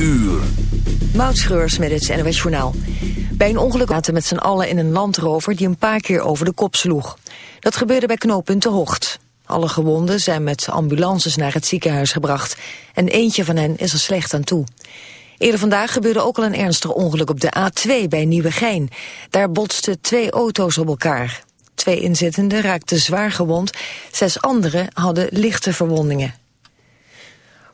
uur. Moutschreurs met het NWS Journaal. Bij een ongeluk laten met z'n allen in een landrover die een paar keer over de kop sloeg. Dat gebeurde bij knooppunt De Hocht. Alle gewonden zijn met ambulances naar het ziekenhuis gebracht. En eentje van hen is er slecht aan toe. Eerder vandaag gebeurde ook al een ernstig ongeluk op de A2 bij Nieuwegein. Daar botsten twee auto's op elkaar. Twee inzittenden raakten zwaar gewond. Zes anderen hadden lichte verwondingen.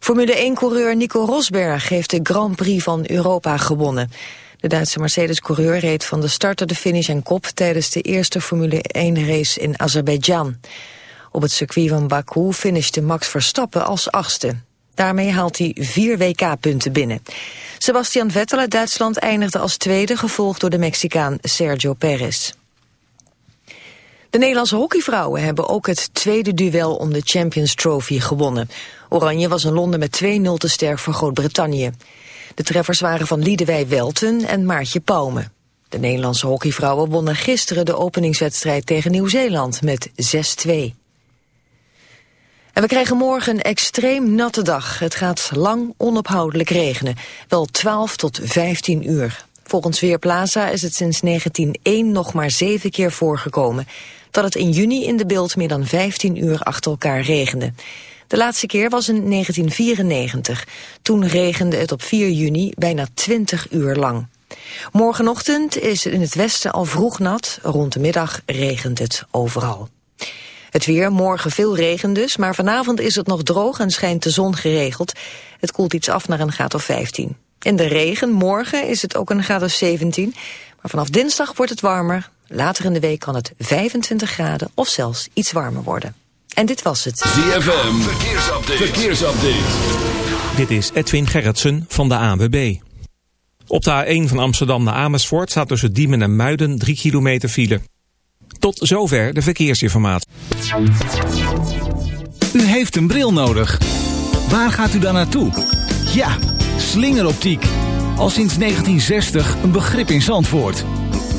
Formule 1-coureur Nico Rosberg heeft de Grand Prix van Europa gewonnen. De Duitse Mercedes-coureur reed van de start tot de finish en kop... tijdens de eerste Formule 1-race in Azerbeidzjan. Op het circuit van Baku finishte Max Verstappen als achtste. Daarmee haalt hij vier WK-punten binnen. Sebastian Vettel uit Duitsland eindigde als tweede... gevolgd door de Mexicaan Sergio Perez. De Nederlandse hockeyvrouwen hebben ook het tweede duel om de Champions Trophy gewonnen. Oranje was in Londen met 2-0 te sterk voor Groot-Brittannië. De treffers waren van Liedewij Welten en Maartje Pauwme. De Nederlandse hockeyvrouwen wonnen gisteren de openingswedstrijd tegen Nieuw-Zeeland met 6-2. En we krijgen morgen een extreem natte dag. Het gaat lang onophoudelijk regenen. Wel 12 tot 15 uur. Volgens Weerplaza is het sinds 1901 nog maar zeven keer voorgekomen... dat het in juni in de beeld meer dan 15 uur achter elkaar regende. De laatste keer was in 1994. Toen regende het op 4 juni bijna 20 uur lang. Morgenochtend is het in het westen al vroeg nat. Rond de middag regent het overal. Het weer, morgen veel regen dus, maar vanavond is het nog droog en schijnt de zon geregeld. Het koelt iets af naar een graad of 15. In de regen, morgen is het ook een graad of 17. Maar vanaf dinsdag wordt het warmer. Later in de week kan het 25 graden of zelfs iets warmer worden. En dit was het. ZFM, verkeersupdate. verkeersupdate. Dit is Edwin Gerritsen van de ANWB. Op de A1 van Amsterdam naar Amersfoort staat tussen Diemen en Muiden 3 kilometer file. Tot zover de verkeersinformatie. U heeft een bril nodig. Waar gaat u dan naartoe? Ja, slingeroptiek. Al sinds 1960 een begrip in Zandvoort.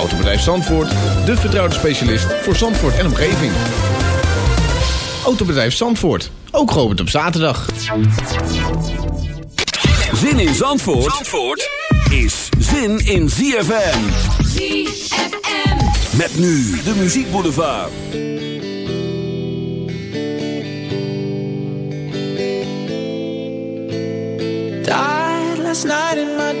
Autobedrijf Zandvoort, de vertrouwde specialist voor Zandvoort en omgeving. Autobedrijf Zandvoort, ook geopend op zaterdag. Zin in Zandvoort, Zandvoort is zin in ZFM. ZFM. Met nu de muziekboulevard. Died last night in my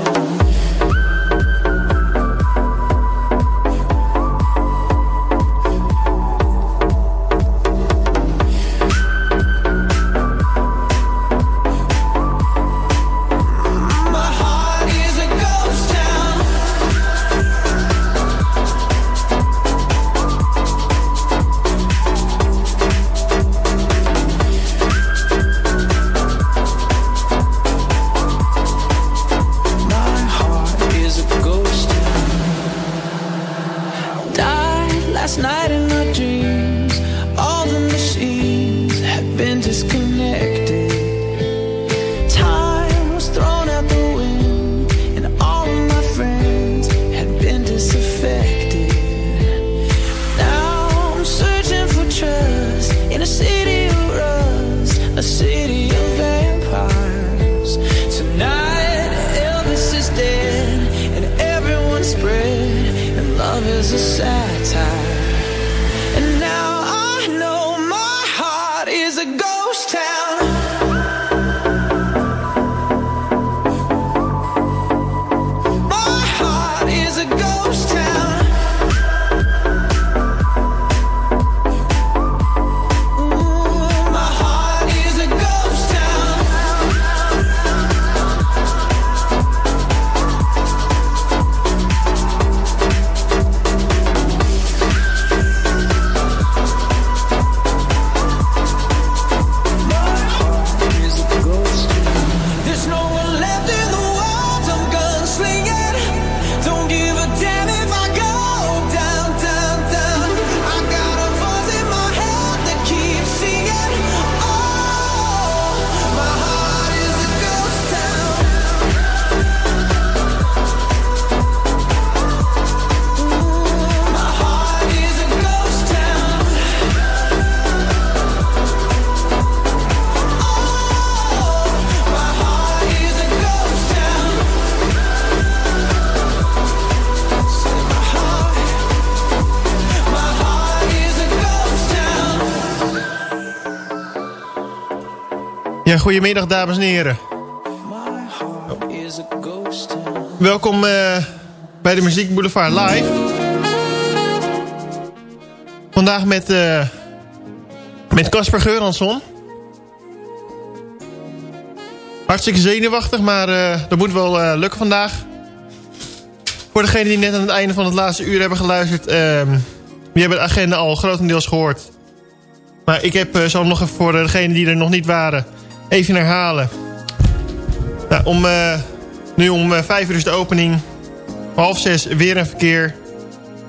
goedemiddag dames en heren. Welkom uh, bij de Muziek Boulevard Live. Vandaag met uh, met Casper Geuransson. Hartstikke zenuwachtig, maar uh, dat moet wel lukken vandaag. Voor degenen die net aan het einde van het laatste uur hebben geluisterd... Uh, die hebben de agenda al grotendeels gehoord. Maar ik heb zo nog even voor degenen die er nog niet waren even herhalen. Nou, om, uh, nu om uh, vijf uur is de opening. Half zes weer een verkeer.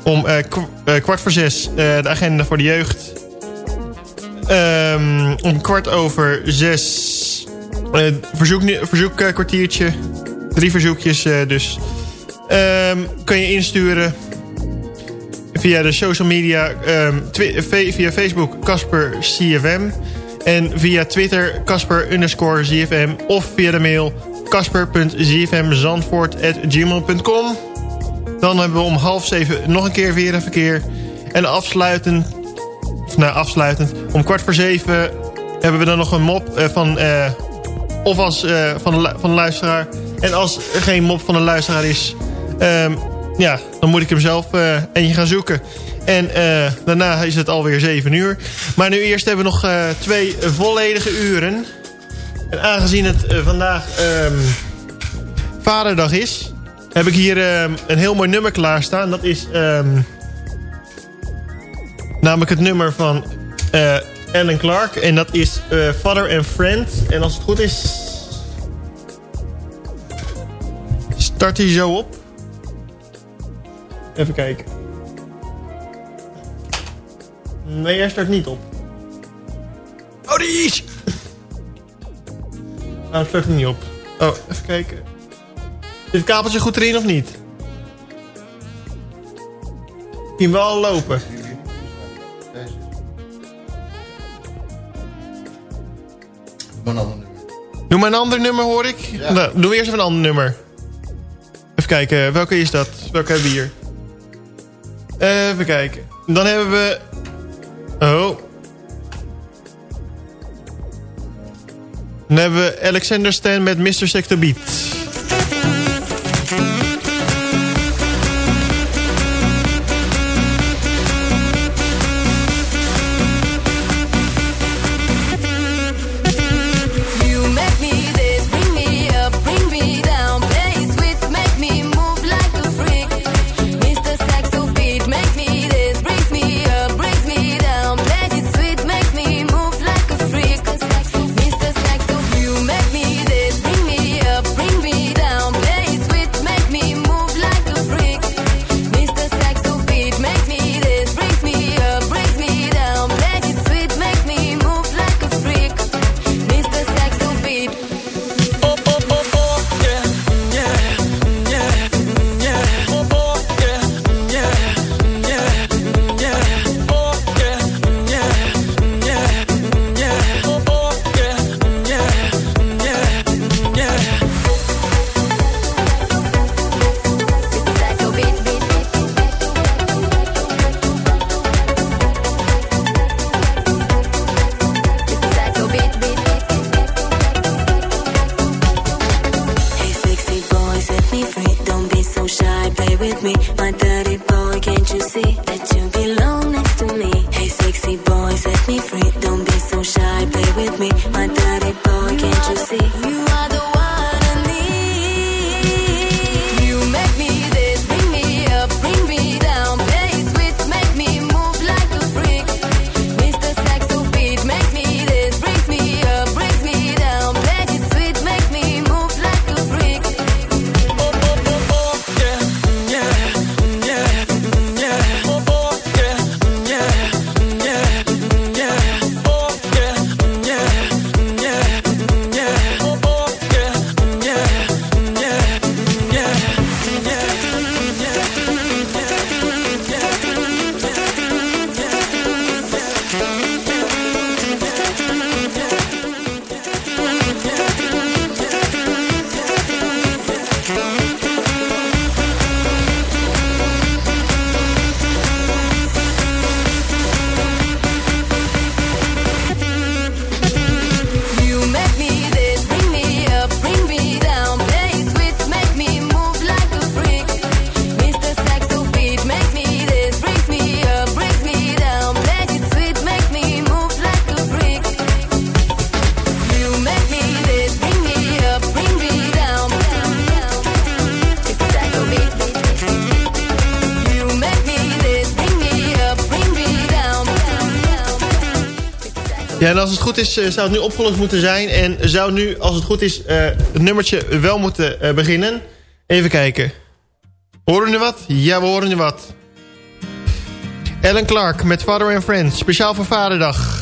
Om uh, kwart voor zes de agenda voor de jeugd. Um, om kwart over zes verzoek, verzoekkwartiertje. Drie verzoekjes dus. Um, kun je insturen via de social media. Um, via Facebook Casper CFM. En via Twitter Casper underscore ZFM. Of via de mail casper.zfmzandvoort.gmail.com Dan hebben we om half zeven nog een keer weer een verkeer. En afsluitend, nou afsluitend, om kwart voor zeven hebben we dan nog een mop uh, van... Uh, of als uh, van, de, van de luisteraar. En als er geen mop van de luisteraar is... Um, ja, dan moet ik hem zelf eentje gaan zoeken. En uh, daarna is het alweer 7 uur. Maar nu eerst hebben we nog uh, twee volledige uren. En aangezien het uh, vandaag um, Vaderdag is... heb ik hier um, een heel mooi nummer klaarstaan. Dat is um, namelijk het nummer van Alan Clark. En dat is Father and Friend. En als het goed is... Start hij zo op. Even kijken. Nee, hij start niet op. Oh, die is! Nou, start niet op. Oh, even kijken. Zit het kabeltje goed erin of niet? Zien we al lopen. Doe maar een ander nummer. Doe maar een ander nummer, hoor ik. Ja. Nou, doe eerst even een ander nummer. Even kijken, welke is dat? Welke hebben we hier? Even kijken. Dan hebben we Oh. Dan hebben we Alexander Stan met Mr. Sector Beat. is, eh, zou het nu opgelost moeten zijn. En zou nu, als het goed is, eh, het nummertje wel moeten eh, beginnen. Even kijken. Horen we wat? Ja, we horen nu wat. Ellen Clark met Father and Friends. Speciaal voor Vaderdag.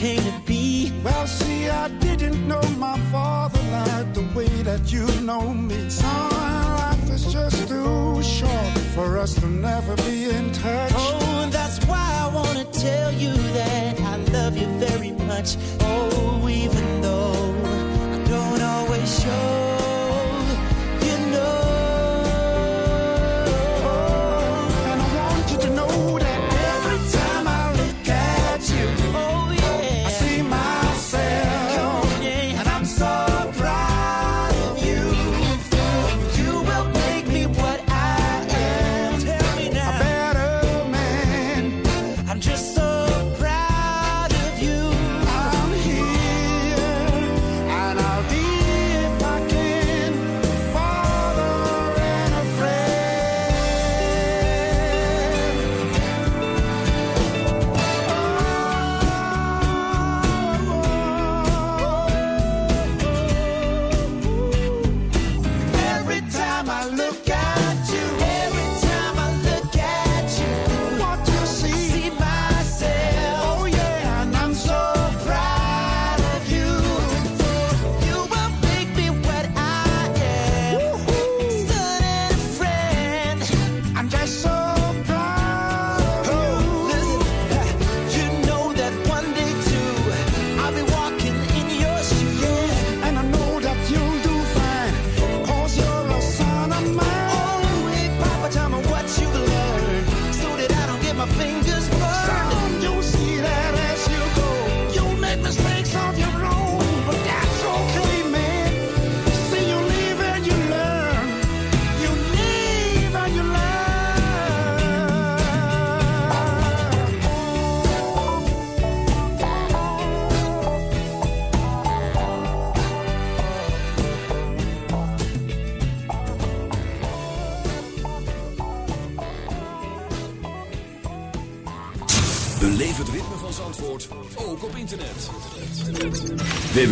be. Well, see, I didn't know my father like the way that you know me. Son, life is just too short for us to never be in touch. Oh, that's why I wanna tell you that I love you very much.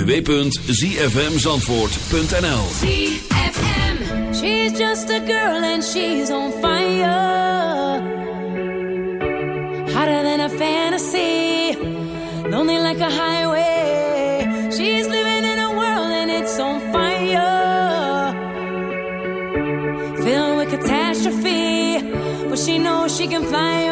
www.zfmzandvoort.nl ZFM. She's just a girl and she's on fire. Hotter than a fantasy. Lonely like a highway. She's living in a world and it's on fire. Filled with catastrophe But she knows she can fly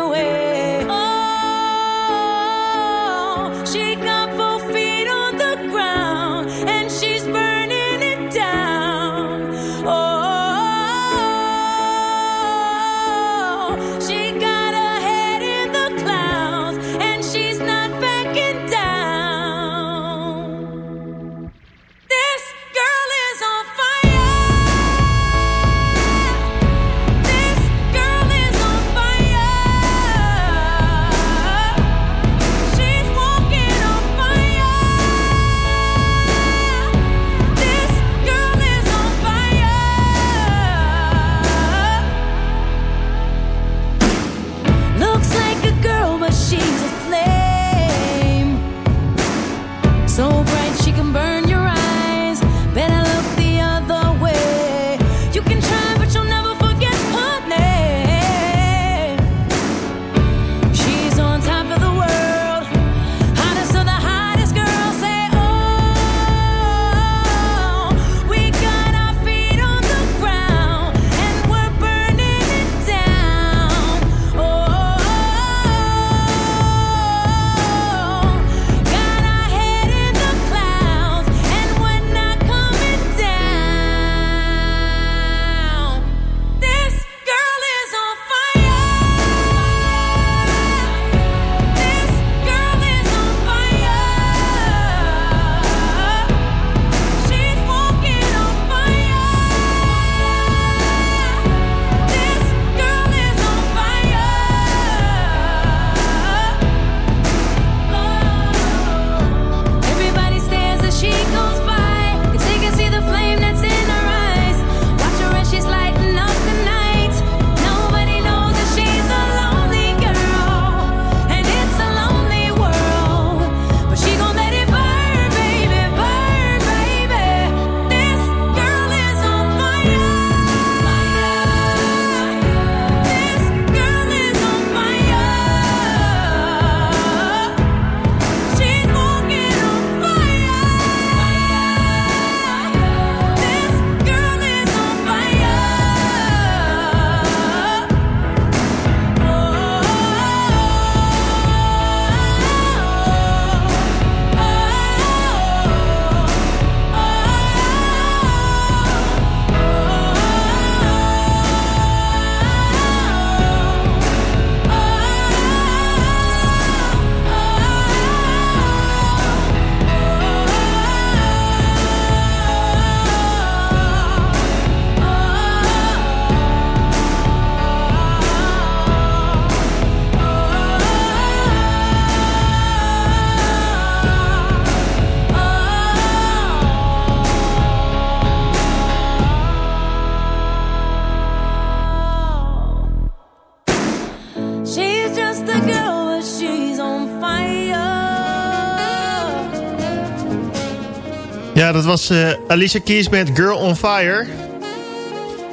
dat was eh, Alicia Keys met Girl on Fire.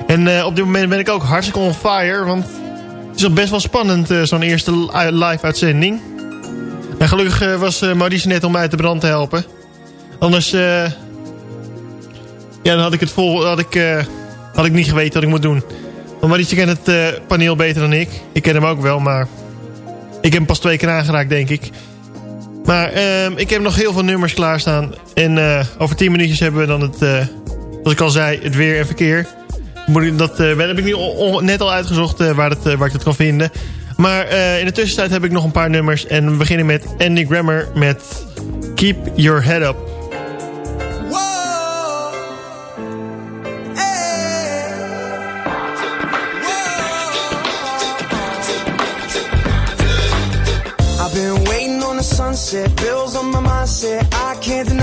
En eh, op dit moment ben ik ook hartstikke on fire. Want het is al best wel spannend, eh, zo'n eerste live uitzending. En gelukkig was Maurice net om mij te brand te helpen. Anders... ja, dan had ik het vol... Had ik, had ik niet geweten wat ik moet doen. Want Maurice kent het paneel beter dan ik. Ik ken hem ook wel, maar... Ik heb hem pas twee keer aangeraakt, denk ik. Maar uh, ik heb nog heel veel nummers klaarstaan. En uh, over 10 minuutjes hebben we dan het, uh, zoals ik al zei, het weer en verkeer. Moet ik, dat uh, heb ik nu net al uitgezocht waar, waar ik dat kan vinden. Maar in de tussentijd heb ik nog een paar nummers. En we beginnen met Andy Grammer met Keep Your Head Up. Bills on my mindset. I can't deny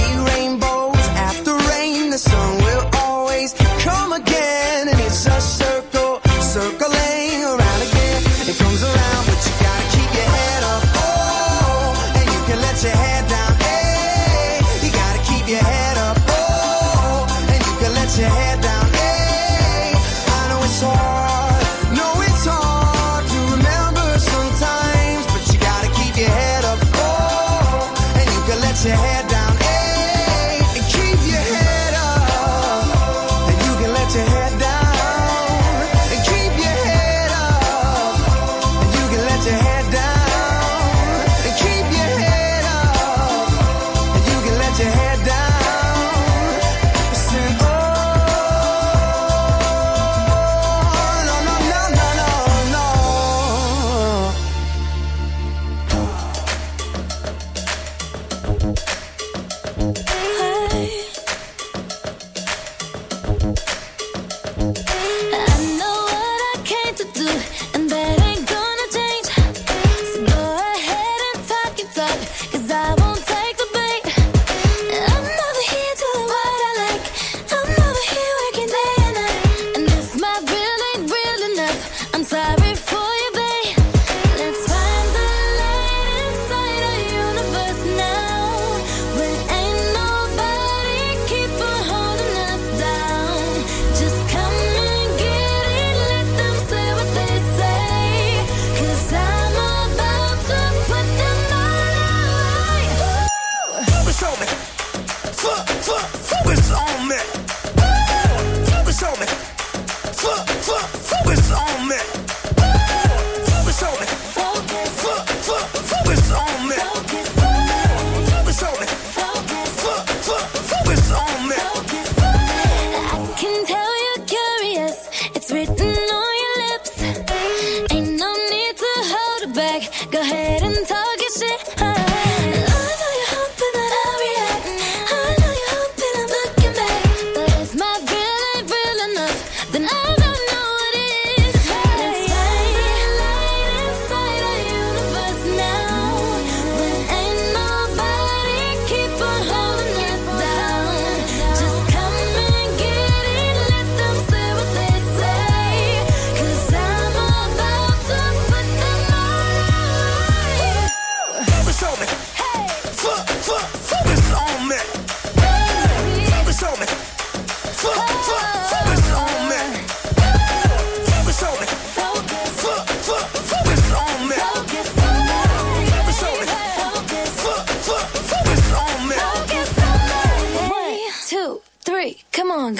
Música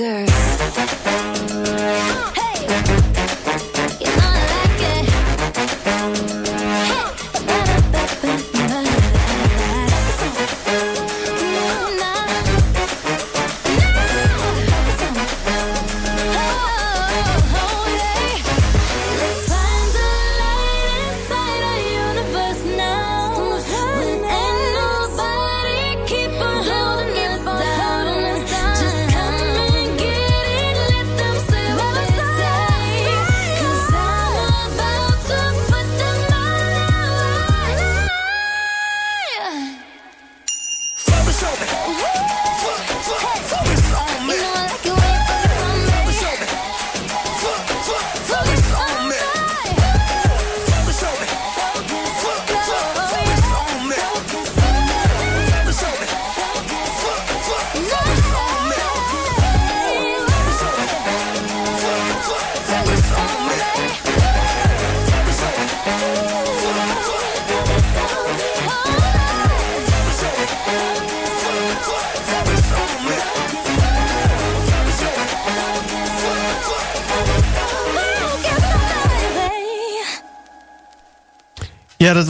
bigger.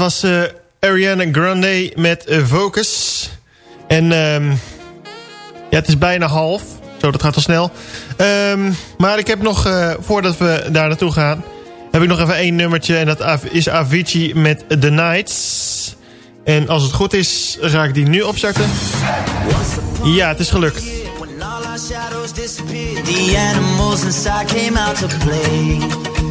Was eh, Ariana Grande met eh, Focus. En ehm, ja, het is bijna half. Zo, dat gaat al snel. Ehm, maar ik heb nog, eh, voordat we daar naartoe gaan... heb ik nog even één nummertje. En dat is Avicii met The Nights. En als het goed is, ga ik die nu opstarten. Ja, het is gelukt. The animals came out play.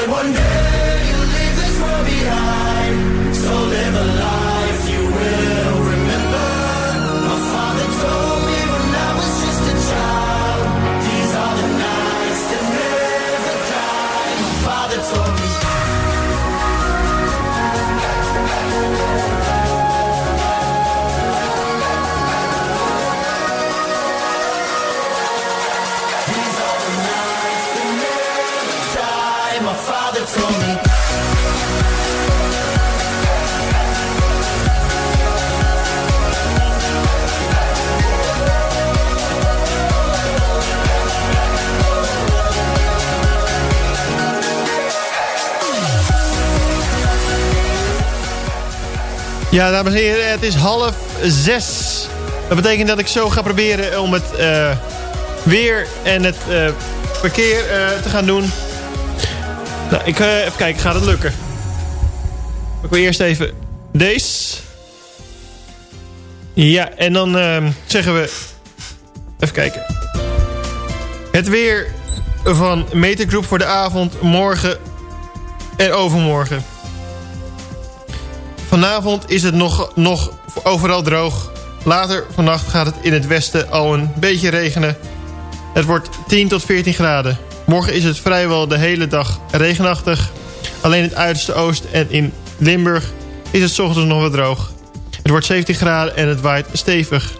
Ja, dames en heren, het is half zes. Dat betekent dat ik zo ga proberen om het eh, weer en het eh, verkeer eh, te gaan doen. Nou, ik, even kijken, gaat het lukken? Ik wil eerst even deze. Ja, en dan ehm, zeggen we... Even kijken. Het weer van Metergroep voor de avond, morgen en overmorgen. Vanavond is het nog, nog overal droog. Later vannacht gaat het in het westen al een beetje regenen. Het wordt 10 tot 14 graden. Morgen is het vrijwel de hele dag regenachtig. Alleen in het uiterste oosten en in Limburg is het ochtends nog wat droog. Het wordt 17 graden en het waait stevig.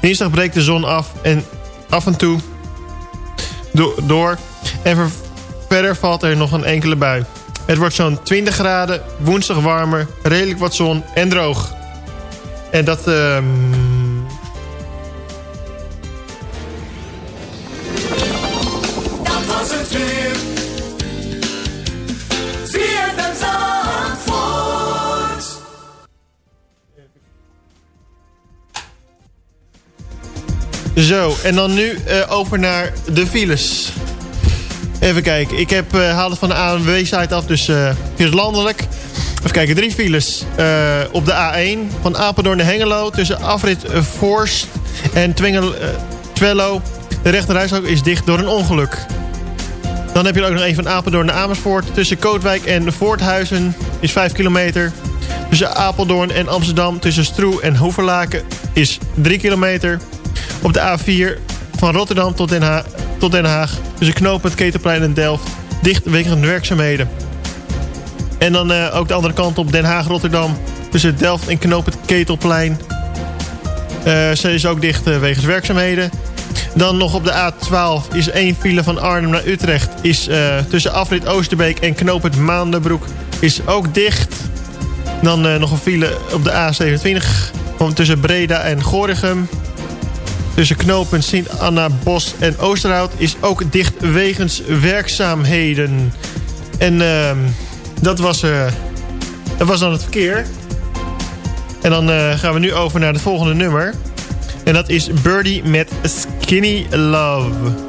Dinsdag breekt de zon af en af en toe do- door. En ver- verder valt er nog een enkele bui. Het wordt zo'n 20 graden, woensdag warmer, redelijk wat zon en droog. En dat... ehm, Dat was het weer. Zo, en dan nu eh, over naar de files. Even kijken, ik heb, eh, haal van de ANWB-site af, dus eh hier is landelijk. Even kijken, drie files. Eh, op de A1 van Apeldoorn naar Hengelo... tussen afrit eh, Voorst en Twengel, eh, Twello. De rechterrijstrook is dicht door een ongeluk. Dan heb je er ook nog een van Apeldoorn naar Amersfoort. Tussen Kootwijk en Voorthuizen is 5 kilometer. Tussen Apeldoorn en Amsterdam tussen Stroe en Hoeverlaken is 3 kilometer. Op de A4 van Rotterdam tot Den, Haag, tot Den Haag tussen knooppunt Ketelplein en Delft dicht wegens werkzaamheden. En dan eh, ook de andere kant op Den Haag-Rotterdam tussen Delft en knooppunt Ketelplein. Eh ze is ook dicht eh, wegens werkzaamheden. Dan nog op de A12 is één file van Arnhem naar Utrecht. Is tussen afrit Oosterbeek en knooppunt Maandenbroek is ook dicht. Dan nog een file op de A27 van tussen Breda en Gorinchem. Tussen knooppunt Sint-Anna, Bos en Oosterhout is ook dicht wegens werkzaamheden. En ehm, dat, was, eh, dat was dan het verkeer. En dan eh, gaan we nu over naar het volgende nummer. En dat is Birdie met Skinny Love.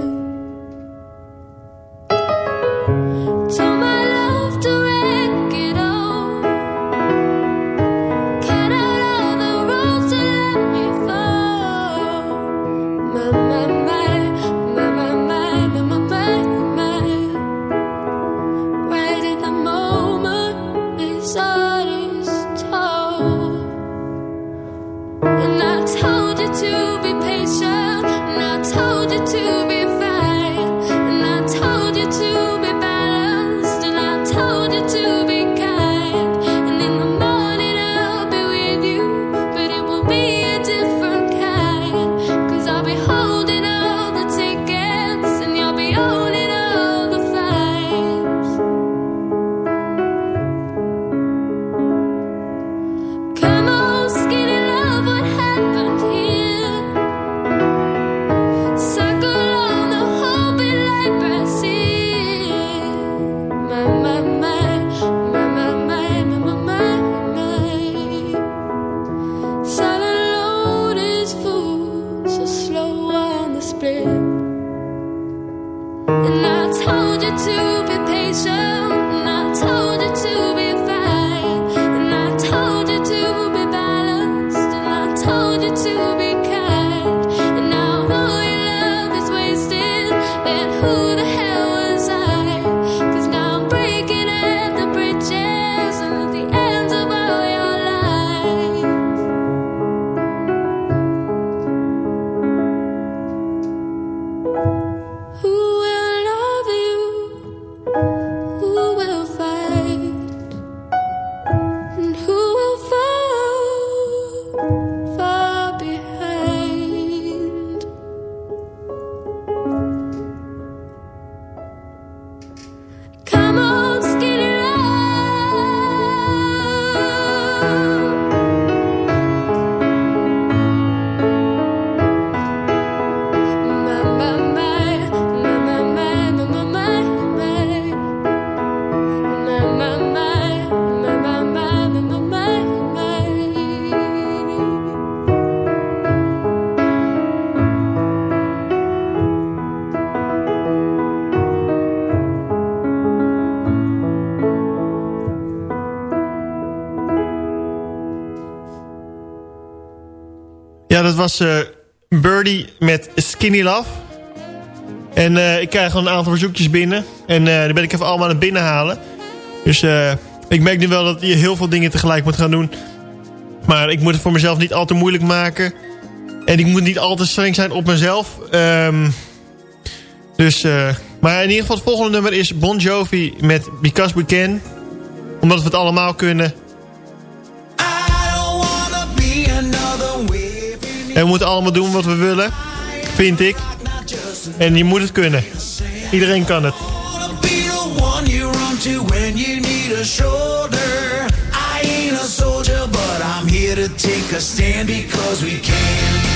Was eh, Birdie met Skinny Love. En eh, ik krijg al een aantal verzoekjes binnen. En uh, die ben ik even allemaal aan het binnenhalen. Dus ik merk nu wel dat je heel veel dingen tegelijk moet gaan doen. Maar ik moet het voor mezelf niet al te moeilijk maken. En ik moet niet al te streng zijn op mezelf. Um, dus, maar in ieder geval het volgende nummer is Bon Jovi met Because We Can. Omdat we het allemaal kunnen. En we moeten allemaal doen wat we willen. Vind ik. En je moet het kunnen. Iedereen kan het. take a stand because we.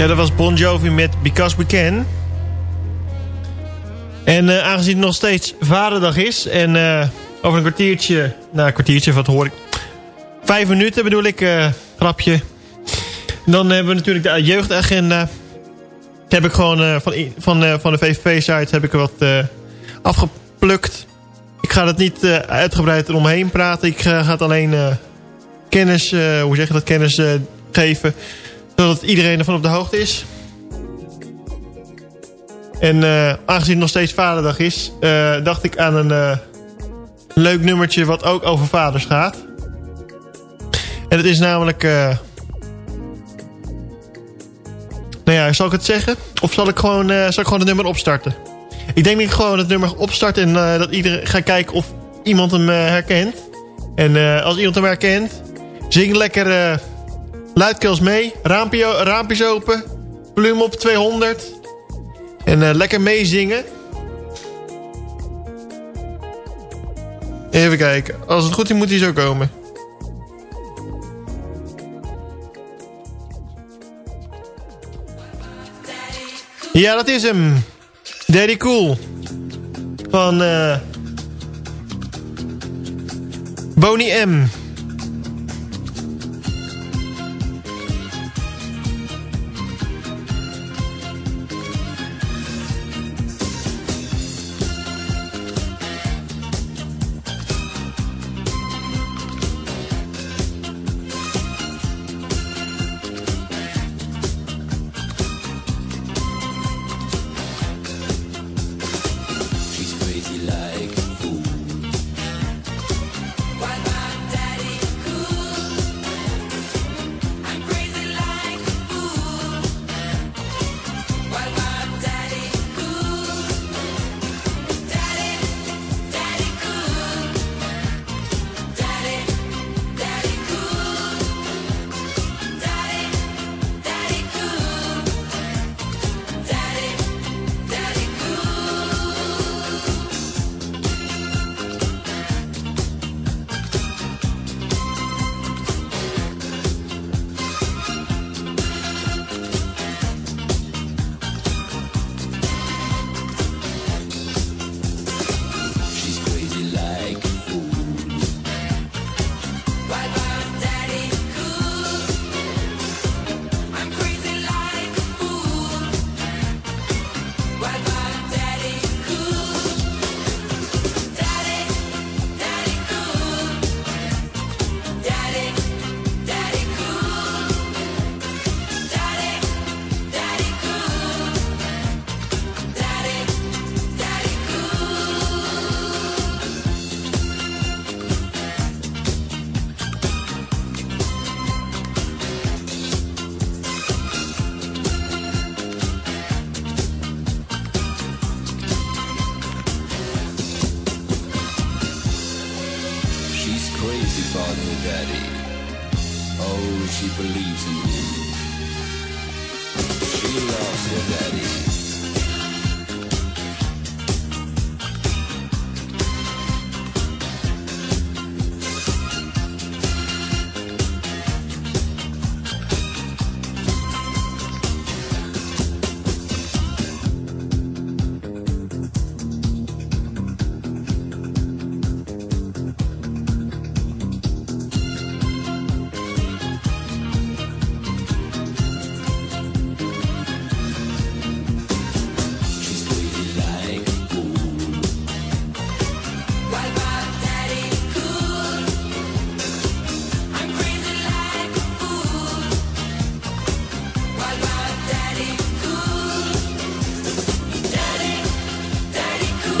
Ja, dat was Bon Jovi met Because We Can. En uh, aangezien het nog steeds vaderdag is... en uh, over een kwartiertje... Nou, een kwartiertje, wat hoor ik? Vijf minuten bedoel ik, uh, grapje. Dan hebben we natuurlijk de jeugdagenda. heb ik gewoon van, van, van de VVV-site heb ik wat afgeplukt. Ik ga het niet uitgebreid eromheen praten. Ik ga het alleen kennis, hoe zeg je dat, kennis geven zodat iedereen ervan op de hoogte is. En uh, aangezien het nog steeds vaderdag is... Uh, dacht ik aan een uh, leuk nummertje wat ook over vaders gaat. En het is namelijk... eh, nou ja, zal ik het zeggen? Of zal ik gewoon, eh, zal ik gewoon het nummer opstarten? Ik denk dat ik gewoon het nummer opstart en eh, dat iedereen gaat kijken of iemand hem eh, herkent. En eh, als iemand hem herkent, zing lekker eh luidkeels mee. Raampje, raampjes open, volume op 200. En eh, lekker meezingen. Even kijken. Als het goed is, moet hij zo komen. Ja, dat is hem. Daddy Cool. Van eh Boney M.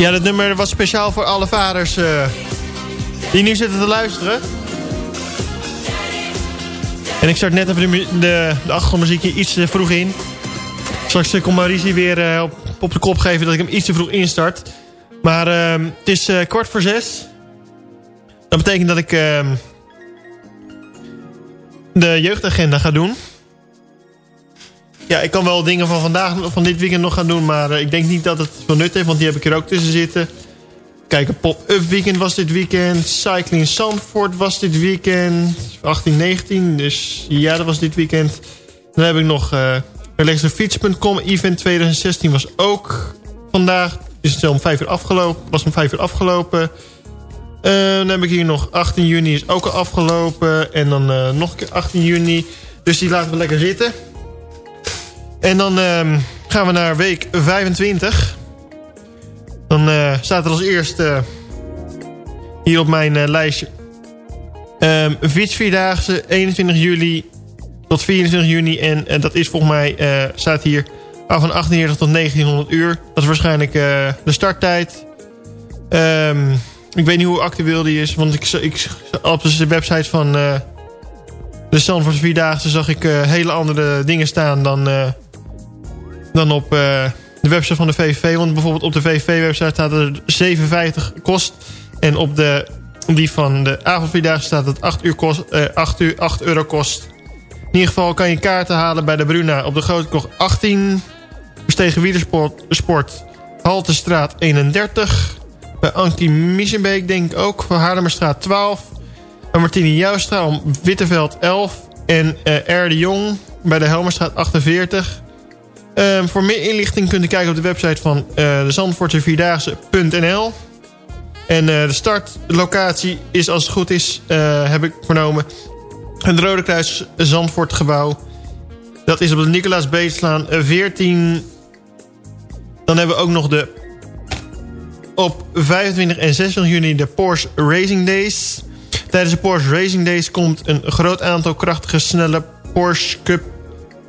Ja, dat nummer was speciaal voor alle vaders eh, die nu zitten te luisteren. En ik start net even de, de, de iets te vroeg in. Straks eh, komt Mauricie weer eh, op, op de kop geven dat ik hem iets te vroeg instart. Maar ehm, het is kwart voor zes. Dat betekent dat ik ehm, de jeugdagenda ga doen. Ja, ik kan wel dingen van vandaag, van dit weekend nog gaan doen. Maar eh, ik denk niet dat het veel nut heeft, want die heb ik er ook tussen zitten. Kijk, een pop-up weekend was dit weekend. Cycling Zandvoort was dit weekend. 18, 19, dus ja, dat was dit weekend. Dan heb ik nog Fiets.com event 2016 was ook vandaag. Is het om 5 uur afgelopen. Was om 5 uur afgelopen. Eh, dan heb ik hier nog 18 juni is ook al afgelopen. En dan nog een keer 18 juni. Dus die laten we lekker zitten. En dan ehm, gaan we naar week 25. Dan eh, staat er als eerste hier op mijn eh, lijstje. Ehm fietsvierdaagse 21 juli tot 24 juni. En eh, dat is volgens mij, eh, staat hier van 48 tot 1900 uur. Dat is waarschijnlijk eh, de starttijd. Ehm, ik weet niet hoe actueel die is. Want ik, ik op de website van, eh, de Zandvoortse Vierdaagse zag ik eh, hele andere dingen staan dan, eh, dan op eh, de website van de VVV. Want bijvoorbeeld op de VVV-website staat het 7,50 kost. En op de, die van de avondvierdaagse staat het 8, uur kost, 8, uur, 8 euro kost. In ieder geval kan je kaarten halen bij de Bruna op de Grote Koch 18. Verstegen Wielersport, Sport, Haltestraat 31. Bij Ankie Miesenbeek denk ik ook. Van Haarlemmerstraat 12. Bij Martini Joustra Witteveld 11. En uh, R. de Jong bij de Helmerstraat 48. Um, voor meer inlichting kunt u kijken op de website van uh, de Zandvoortse Vierdaagse.nl. En uh, de startlocatie is als het goed is, uh, heb ik vernomen... het Rode Kruis Zandvoort gebouw. Dat is op de Nicolaas Beetslaan 14. Dan hebben we ook nog de op 25 en 26 juni de Porsche Racing Days. Tijdens de Porsche Racing Days komt een groot aantal krachtige, snelle Porsche Cup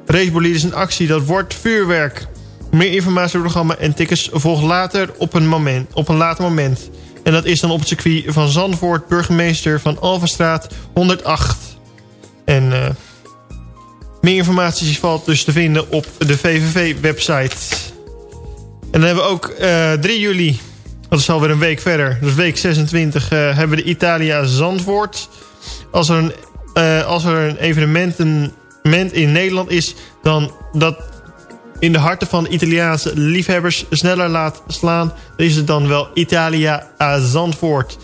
racebolides in actie. Dat wordt vuurwerk. Meer informatie over het programma en tickets volgt later op een, moment, op een later moment. En dat is dan op het circuit van Zandvoort, burgemeester van Alvenstraat 108. En uh, meer informatie valt dus te vinden op de VVV-website. En dan hebben we ook uh, 3 juli dat is alweer een week verder. Dus week 26 uh, hebben we de Italia Zandvoort. Als er een, als er een evenement in Nederland is... dan dat in de harten van Italiaanse liefhebbers sneller laat slaan... is het dan wel Italia Zandvoort.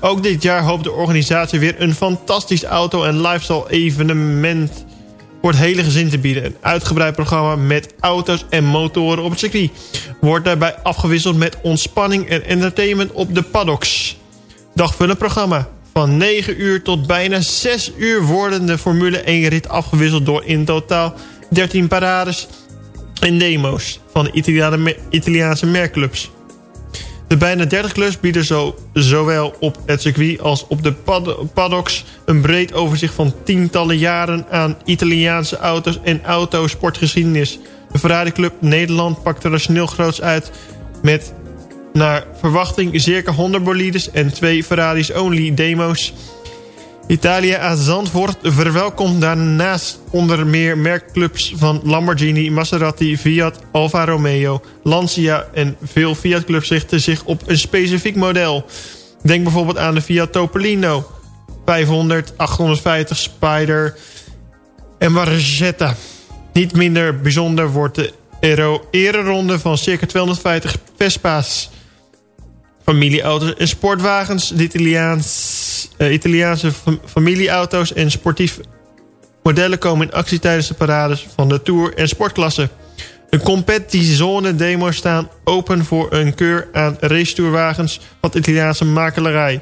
Ook dit jaar hoopt de organisatie weer een fantastisch auto- en lifestyle evenement voor het hele gezin te bieden. Een uitgebreid programma met auto's en motoren op het circuit. Wordt daarbij afgewisseld met ontspanning en entertainment op de paddocks. Dagvullend programma. Van 9 uur tot bijna 6 uur worden de Formule 1 rit afgewisseld door in totaal 13 parades en demo's van de Italiaanse merkclubs. De bijna 30 clubs bieden zo, zowel op het circuit als op de pad paddocks... een breed overzicht van tientallen jaren aan Italiaanse auto's en autosportgeschiedenis. De Ferrari Club Nederland pakt traditioneel groots uit... met naar verwachting circa 100 bolides en twee Ferraris Only demo's... Italia aan Zandvoort verwelkomt daarnaast onder meer merkclubs van Lamborghini, Maserati, Fiat, Alfa Romeo, Lancia en veel Fiat-clubs richten zich op een specifiek model. Denk bijvoorbeeld aan de Fiat Topolino, 500, 850 Spider en Margetta. Niet minder bijzonder wordt de ereronde van circa 250 Vespa's familieauto's en sportwagens. De Italiaans, uh, Italiaanse familieauto's en sportief modellen komen in actie tijdens de parades van de Tour en sportklasse. De competitiezone demo's staan open voor een keur aan racetourwagens van de Italiaanse makelarij.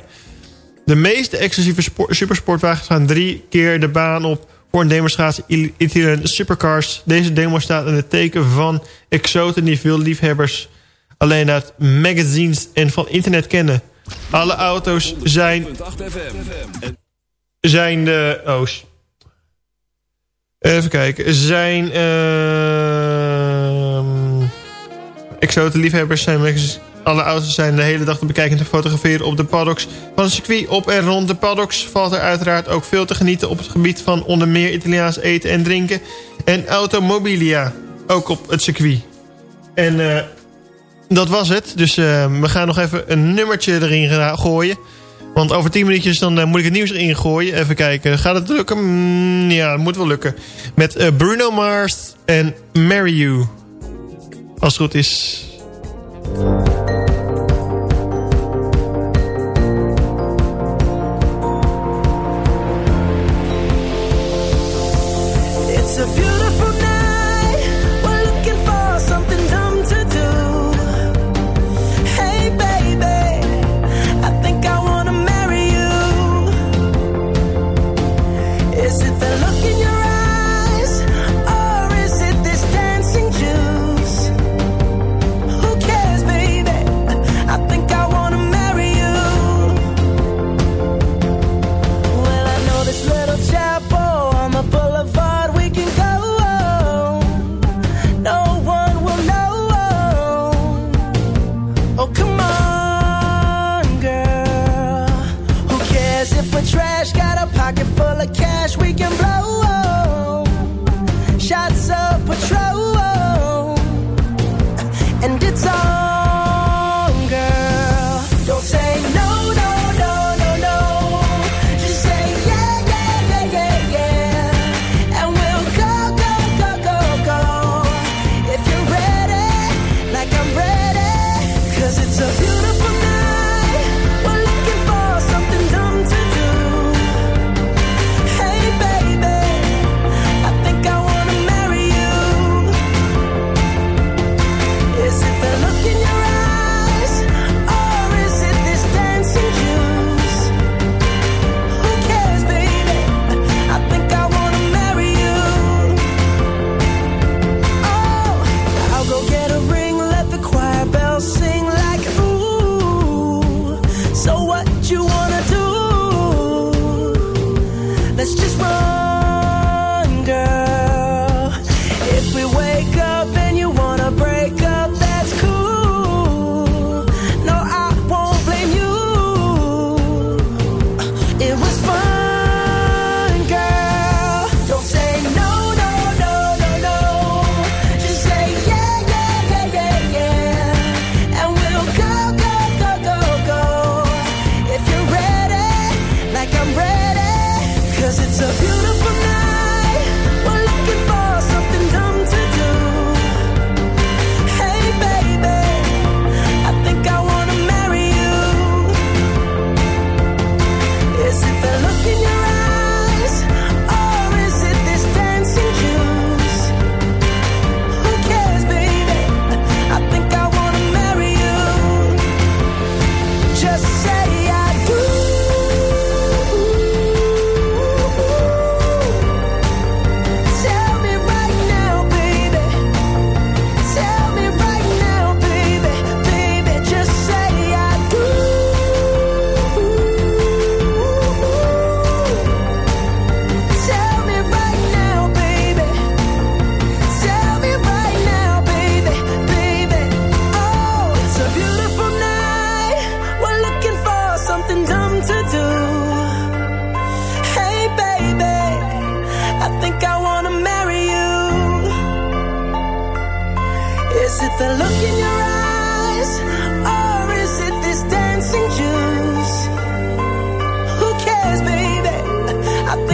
De meeste exclusieve supersportwagens gaan drie keer de baan op voor een demonstratie Italian Supercars. Deze demo staat in het teken van exoten die veel liefhebbers alleen uit magazines en van internet kennen. Alle auto's zijn... Zijn de... Oh, even kijken. Zijn... Uh, exoten liefhebbers zijn... Alle auto's zijn de hele dag te bekijken en te fotograferen op de paddocks van het circuit. Op en rond de paddocks valt er uiteraard ook veel te genieten op het gebied van onder meer Italiaans eten en drinken. En automobilia, ook op het circuit. En uh, dat was het. Dus uh, we gaan nog even een nummertje erin gooien. Want over 10 minuutjes dan uh, moet ik het nieuws erin gooien. Even kijken. Gaat het lukken? Mm, ja, het moet wel lukken. Met uh, Bruno Mars en Marry You. Als het goed is.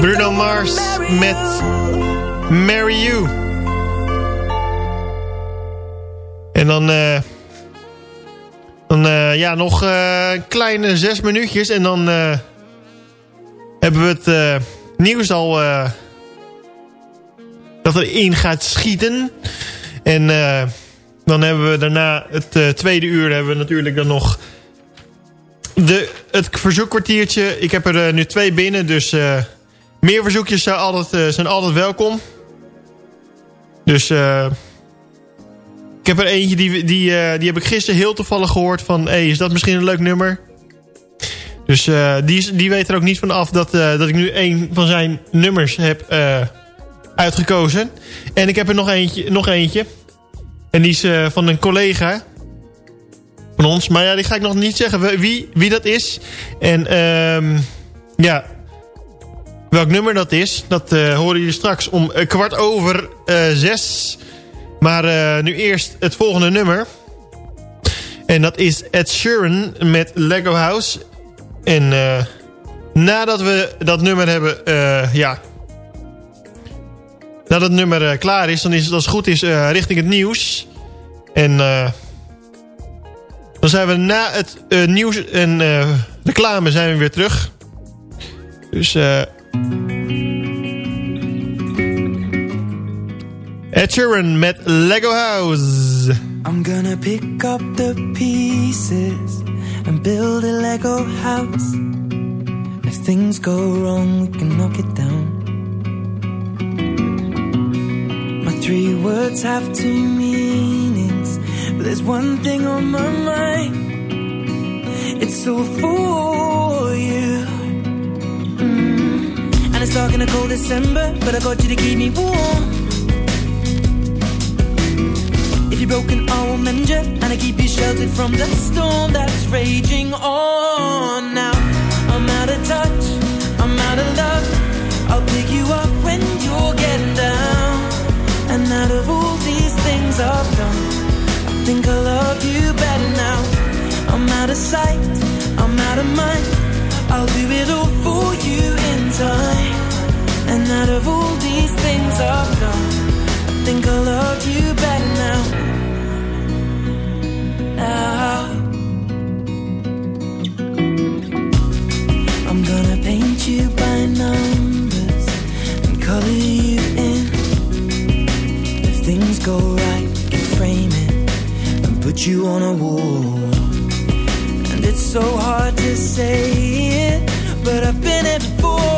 Bruno Mars met Marry You. En dan... eh dan eh, ja, nog een kleine zes minuutjes. En dan hebben we het nieuws al... dat erin gaat schieten. En dan hebben we daarna het tweede uur... hebben we natuurlijk dan nog... De, het verzoekkwartiertje. Ik heb er nu twee binnen, dus... meer verzoekjes zijn altijd, eh, zijn altijd welkom. Dus... eh ik heb er eentje, die, die, eh, die heb ik gisteren heel toevallig gehoord van... Hey, is dat misschien een leuk nummer? Dus eh, die, die weet er ook niet van af dat, dat ik nu een van zijn nummers heb uitgekozen. En ik heb er nog eentje. Nog eentje. En die is van een collega van ons. Maar ja, die ga ik nog niet zeggen wie, wie dat is. En ehm, ja, welk nummer dat is, dat eh, horen jullie straks om een kwart over eh, zes... Maar eh, nu eerst het volgende nummer. En dat is Ed Sheeran met Lego House. En eh, nadat we dat nummer hebben... eh, ja... Nadat het nummer eh, klaar is, dan is het als het goed is eh, richting het nieuws. En eh, dan zijn we na het eh, nieuws en eh, reclame zijn we weer terug. Dus... eh Ed Sheeran met Lego House. I'm gonna pick up the pieces and build a Lego house. If things go wrong, we can knock it down. My three words have two meanings, but there's one thing on my mind. It's all for you. It's dark in a cold December, but I got you to keep me warm. If you're broken, I will mend you And I keep you sheltered from the storm that's raging on. Now, I'm out of touch, I'm out of love I'll pick you up when you're getting down. And out of all these things I've done I think I love you better now. I'm out of sight, I'm out of mind. I'll do it all Out of all these things I've done I think I love you better now now. I'm gonna paint you by numbers and color you in. If things go right, we can frame it and put you on a wall. And it's so hard to say it, but I've been it before.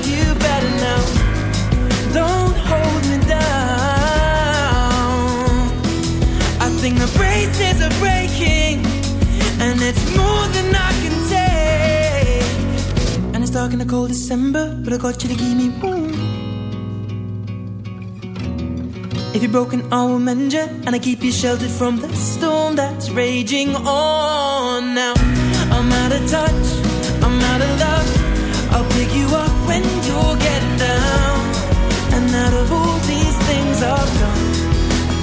Think the braces are breaking, and it's more than I can take. And it's dark in the cold December, but I got you to keep me warm. If you're broken, I will mend you, and I keep you sheltered from the storm that's raging on. Now I'm out of touch, I'm out of love. I'll pick you up when you're getting down. And out of all these things I've done,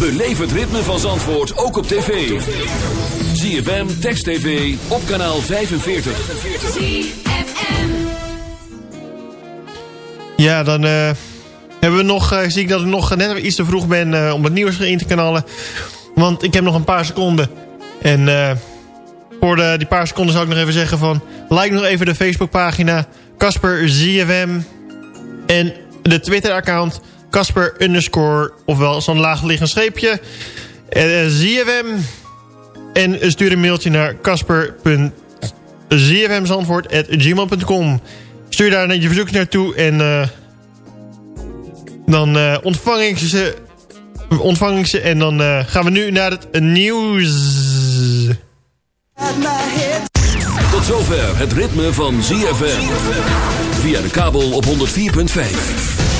Beleef het ritme van Zandvoort ook op tv. ZFM, Text TV, op kanaal 45. Ja, dan eh, hebben we nog, eh, zie ik dat ik nog net iets te vroeg ben eh, om het nieuws in te knallen. Want ik heb nog een paar seconden. En voor de, die paar seconden zou ik nog even zeggen van... like nog even de Facebookpagina Casper ZFM. En de Twitter-account Casper underscore, ofwel zo'n laagliggend streepje, eh, ZFM. En stuur een mailtje naar casper.zfmzandvoort.gmail.com. Stuur daar net je verzoek naartoe en eh, dan eh, ontvang ik ze. Ontvang ik ze en dan eh, gaan we nu naar het nieuws. Tot zover het ritme van ZFM. Via de kabel op 104.5.